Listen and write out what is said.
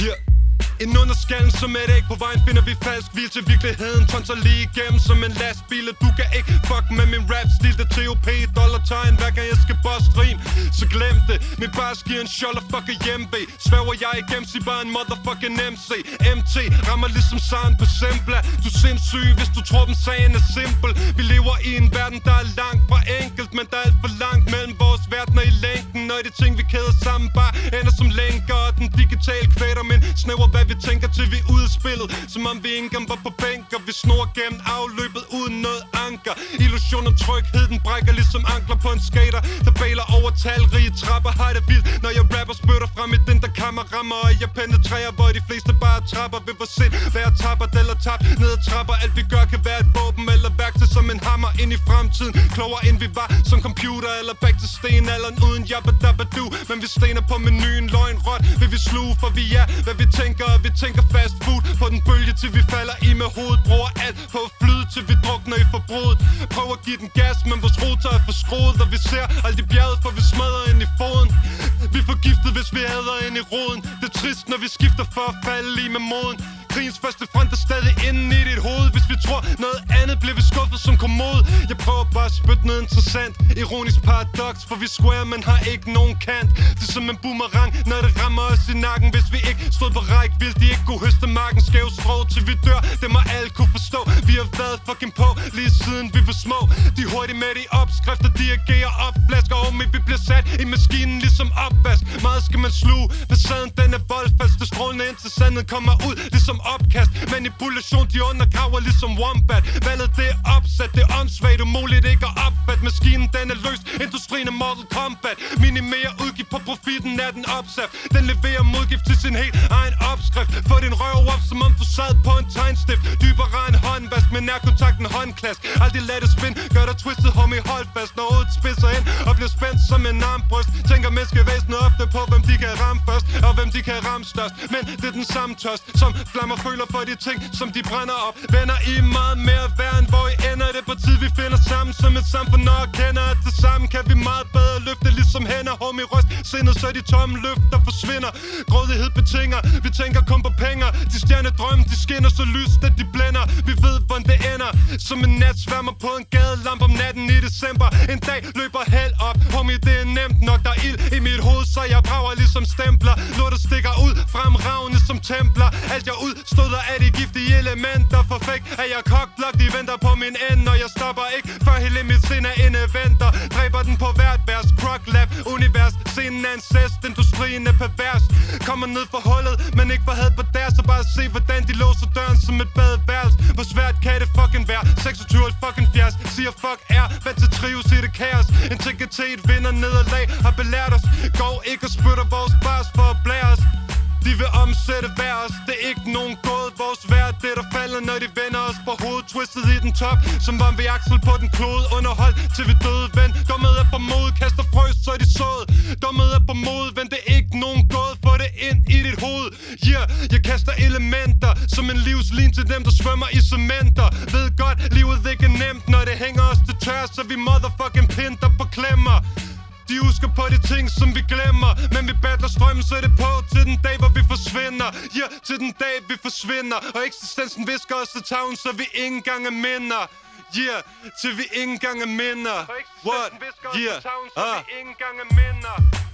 Yeah. En underskallen som et æg på vejen finder vi falsk Hvil til virkeligheden. Tonser lige igennem som en lastbil Og du kan ikke fuck med min rap stil Det TOP dollar tegn hver gang jeg skal boss rim Så glem det Min bars giver en skjold og fucker hjemme Svæver jeg igennem sig bare en motherfucking MC MT rammer ligesom saren på simple Du er sindssyg hvis du tror den sagen er simpel. Vi lever i en verden der er langt fra enkelt Men der er alt for langt mellem vores verdener i længden. Og de ting vi kæder sammen snæver hvad vi tænker til vi udspillet Som om vi ikke var på bænker. Vi snor gennem afløbet uden noget anker. Illusion om tryghed, den brækker ligesom ankler på en skater Der baler over talrige trapper. Har det vildt, når jeg rapper spytter frem i den der kammer rammer Og jeg penetrerer, hvor de fleste bare trapper. Ved hvor sind, hvad jeg tapper eller tab Ned ad trapper, alt vi gør kan være et våben Eller som en hammer ind i fremtiden. Klogere end vi var som computer Eller back til stenalderen uden jabba dabba du. Men vi stener på menuen, løgn rot. Vil vi sluge, for vi er, hvad vi tænker. Og vi tænker fast food på den bølge Til vi falder i med hovedet. Bruger alt på at flyde til vi drukner i forbruget. Prøver at give den gas, men vores rotor er for skruet. Og vi ser alt i bjerget, for vi smadrer ind i foden. Vi er forgiftet, hvis vi æder ind i roden. Det er trist, når vi skifter for at falde lige med moden. Krigens første front er stadig inde i dit hoved. Hvis vi tror noget andet, bliver vi skuffet som kommode Jeg prøver bare at spytte noget interessant. Ironisk paradoks, for vi square, men har ikke nogen kant. Det er som en boomerang, når det rammer os i nakken. Hvis vi ikke stod på række, vil de ikke kunne høste marken. Skæve strå til vi dør, det må alle vi har været fucking på, lige siden vi var små. De er hurtigt med de opskrifter, dirigerer op Flasker homie, vi bliver sat i maskinen ligesom opvask. Meget skal man sluge, facaden den er voldfast. Det strålende ind til sandet kommer ud ligesom opkast. Manipulation, de undergraver ligesom Wombat. Valget det er opsat, det er åndssvagt Umuligt ikke at opfatte. Maskinen den er løst, industrien er Mortal Kombat Minimere udgift på profitten er den opsat. Den leverer modgift til sin helt egen opskrift. Få din røv op, som om du sad på en tegnstift håndklask. Aldrig lad det spin, gør dig twistet, homie, hold fast Når hovedet spidser ind. Og bliver spændt som en armbryst Tænker menneskevæsenet ofte på, hvem de kan ramme først. Og hvem de kan ramme størst. Men det er den samme tørst, som flammer føler for de ting, som de brænder op. Venner I meget mere værd end hvor I ender. Det på tid, vi finder sammen som et samfund Når kender at det samme kan vi meget bedre løfte Ligesom hænder, homie, røst sindet Så de tomme løfter forsvinder. Grådighed betinger, vi tænker kun på penge. De stjerne drømme, de skinner så lyst, at de blænder. Vi ved, hvordan det ender. Som en nat sværmer på en gadelamp om natten i december. En dag løber held op. Homie, det er nemt nok, der er ild i mit hoved Så jeg brager ligesom stempler. Lortet stikker ud, fremragende som templer. Alt jeg udstøder af de giftige elementer. For fake er jeg kogt, de venter på min ende. Og jeg stopper ikke, før hele mit sind er en Dræber den på hvert vers, Croc Lab, univers Scenen er en cest, Kommer ned for hullet, men ikke for had på deres Så bare se, hvordan de låser døren som et badeværelse. Hvor svært kan det fucking være? 26 fucking fjers Siger fuck er, Vand til trives i det kaos. Integritet vinder nederlag, har belært os. Går ikke og spytter vores bars for at blære os. De vil omsætte hver os. Det er ikke nogen gåde. Vores værd det der falder Når de vender os. På hovedet Twistet i den top Som var vi aksel på den klode. Underhold til vi døde ven. Dummet er på mod. Kaster frøs så er de sået. Dummet er på mod. Som en livslin til dem der svømmer i cementer. Ved godt livet ikke er nemt Når det hænger os til tør Så vi motherfucking pinter på klemmer. De husker på de ting, som vi glemmer. Men vi battler strømmen, så er det på Til den dag, hvor vi forsvinder. Ja, til den dag, vi forsvinder. Og eksistensen visker os til tavlen, så vi ikke engang er minder. Yeah, til vi ikke engang er minder. What? Yeah, ah. vi